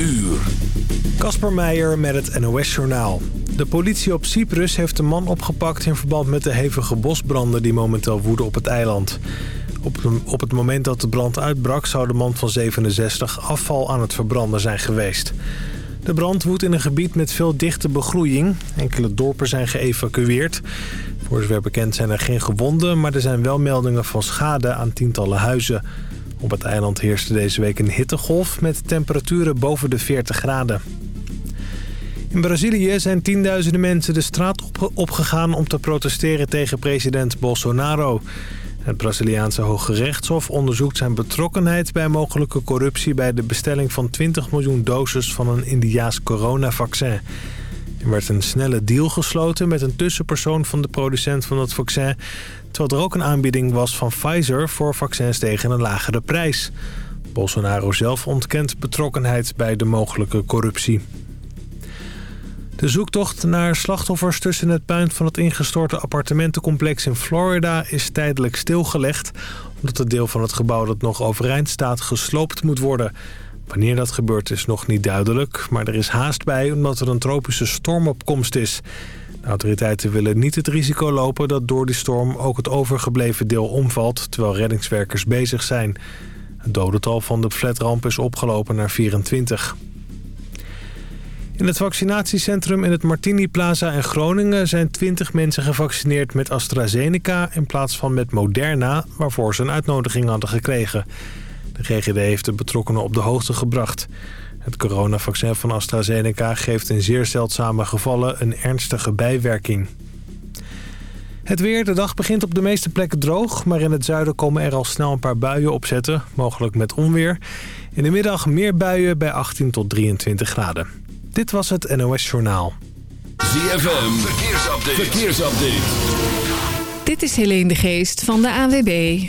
uur. Kasper Meijer met het NOS-journaal. De politie op Cyprus heeft een man opgepakt in verband met de hevige bosbranden die momenteel woeden op het eiland. Op, het moment dat de brand uitbrak zou de man van 67 afval aan het verbranden zijn geweest. De brand woedt in een gebied met veel dichte begroeiing. Enkele dorpen zijn geëvacueerd. Voor zover bekend zijn er geen gewonden, maar er zijn wel meldingen van schade aan tientallen huizen. Op het eiland heerste deze week een hittegolf met temperaturen boven de 40 graden. In Brazilië zijn tienduizenden mensen de straat opgegaan om te protesteren tegen president Bolsonaro. Het Braziliaanse Hoge Rechtshof onderzoekt zijn betrokkenheid bij mogelijke corruptie... bij de bestelling van 20 miljoen doses van een Indiaas coronavaccin. Er werd een snelle deal gesloten met een tussenpersoon van de producent van het vaccin... terwijl er ook een aanbieding was van Pfizer voor vaccins tegen een lagere prijs. Bolsonaro zelf ontkent betrokkenheid bij de mogelijke corruptie. De zoektocht naar slachtoffers tussen het puin van het ingestorte appartementencomplex in Florida is tijdelijk stilgelegd... omdat het deel van het gebouw dat nog overeind staat gesloopt moet worden. Wanneer dat gebeurt is nog niet duidelijk, maar er is haast bij omdat er een tropische stormopkomst is. De autoriteiten willen niet het risico lopen dat door die storm ook het overgebleven deel omvalt... terwijl reddingswerkers bezig zijn. Het dodental van de flatramp is opgelopen naar 24. In het vaccinatiecentrum in het Martini Plaza in Groningen... zijn 20 mensen gevaccineerd met AstraZeneca in plaats van met Moderna... waarvoor ze een uitnodiging hadden gekregen. De GGD heeft de betrokkenen op de hoogte gebracht. Het coronavaccin van AstraZeneca geeft in zeer zeldzame gevallen een ernstige bijwerking. Het weer, de dag begint op de meeste plekken droog... maar in het zuiden komen er al snel een paar buien opzetten, mogelijk met onweer. In de middag meer buien bij 18 tot 23 graden. Dit was het NOS Journaal. ZFM, verkeersupdate. verkeersupdate. Dit is Helene de Geest van de AWB.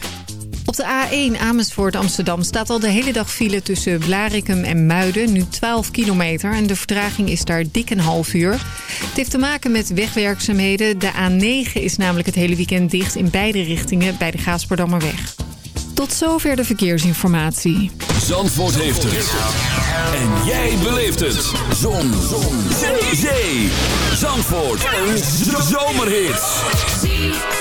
Op de A1 Amersfoort Amsterdam staat al de hele dag file tussen Blarikum en Muiden. Nu 12 kilometer en de vertraging is daar dik een half uur. Het heeft te maken met wegwerkzaamheden. De A9 is namelijk het hele weekend dicht in beide richtingen bij de Gaasperdammerweg. Tot zover de verkeersinformatie. Zandvoort heeft het. En jij beleeft het. Zon. Zon. Zee. Zandvoort. Een zomerhit.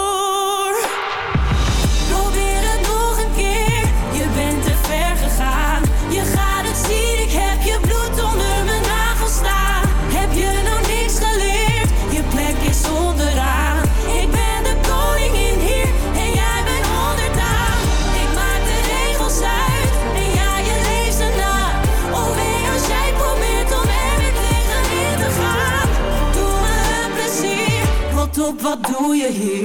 Probeer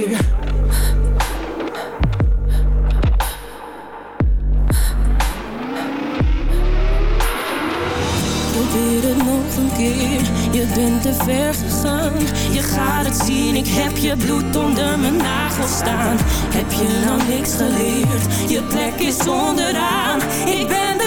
het nog een keer, je bent te ver gegaan. Je gaat het zien, ik heb je bloed onder mijn nagels staan. Heb je nou niks geleerd? Je plek is onderaan. Ik ben de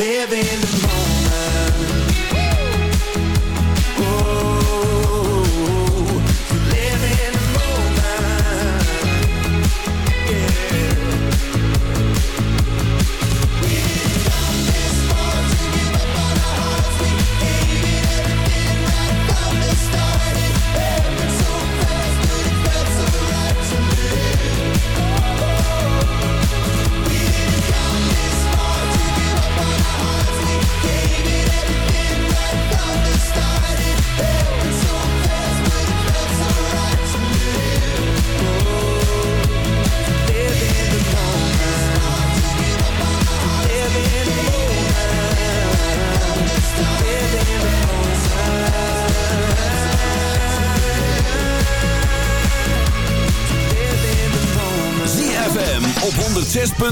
live in the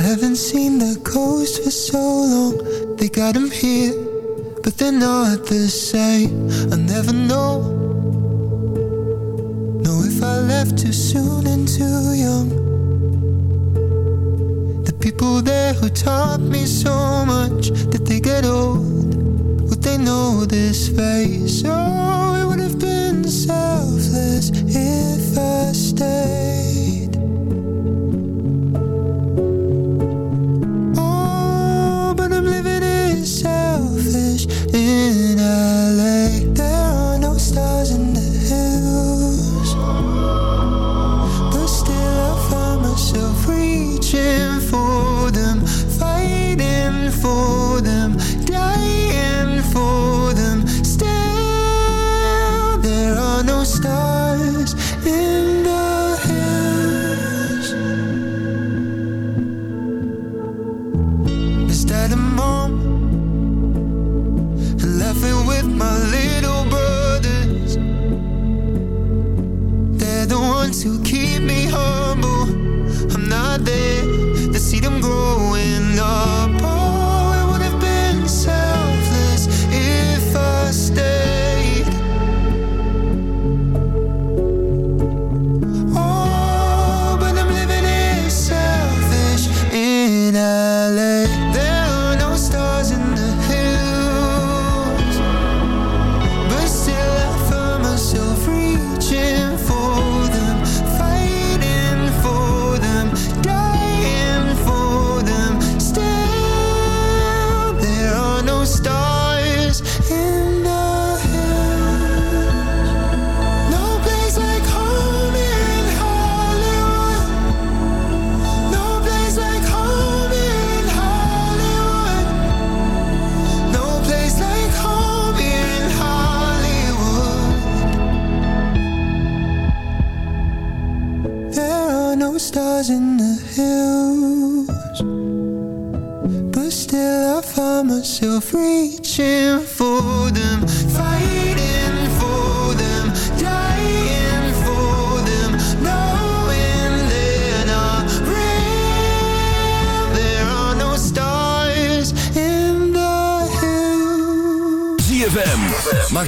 I haven't seen the coast for so long They got them here, but they're not the same I never know Know if I left too soon and too young The people there who taught me so much Did they get old? Would they know this face? Oh, it would have been selfless if I stayed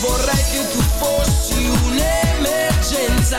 Vorrei che tu fossi un'emergenza,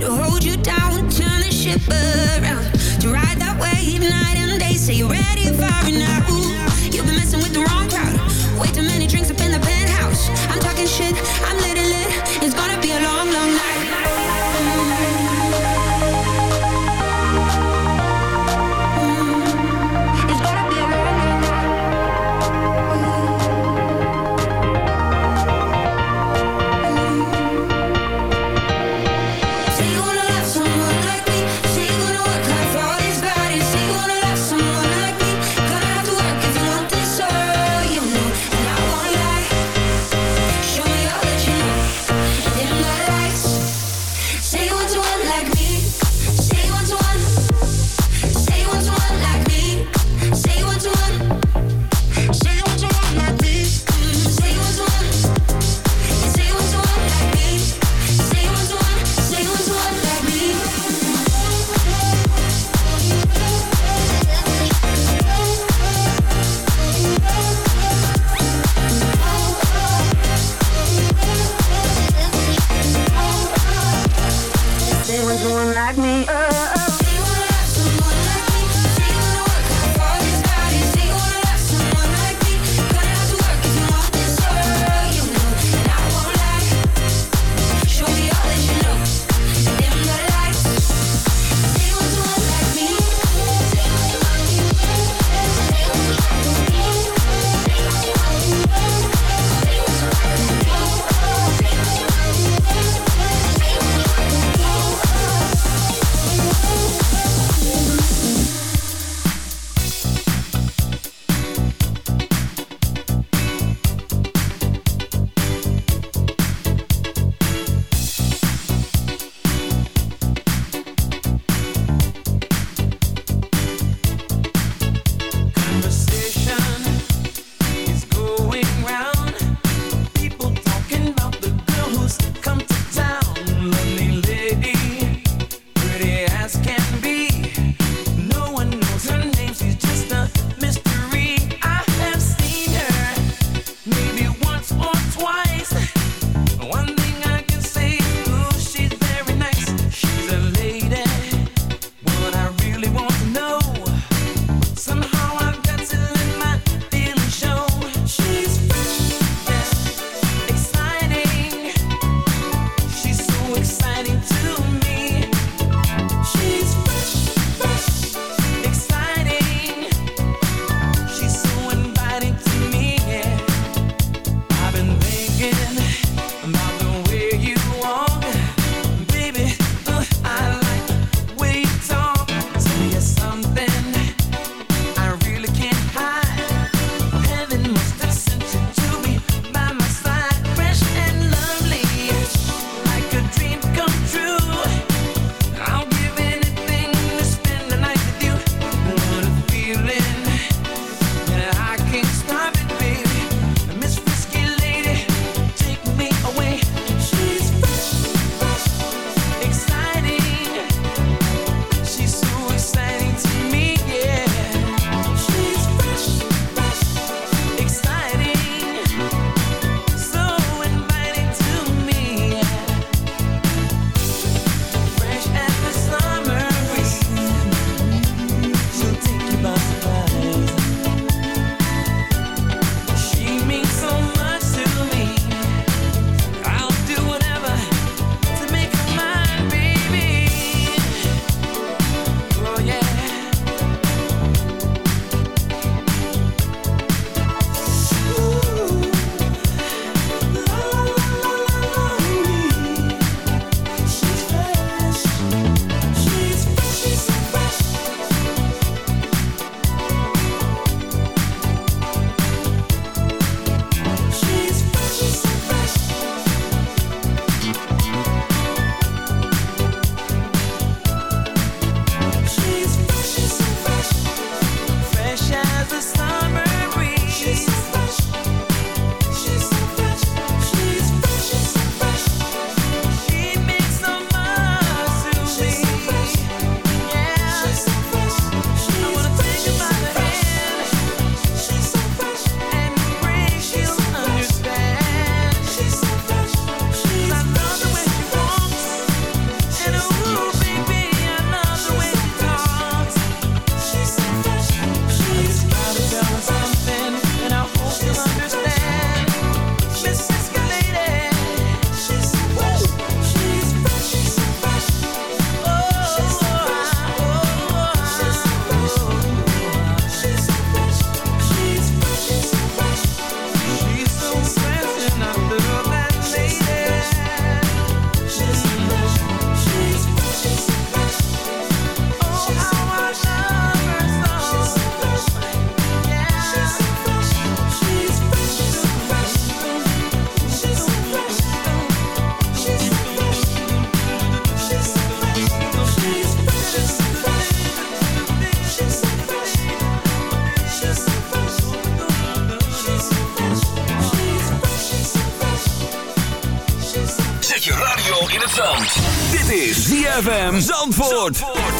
to hold you down, turn the ship around. To ride that wave night and day, say you're ready for it now. You've been messing with the wrong crowd, way too ZFM Zandvoort.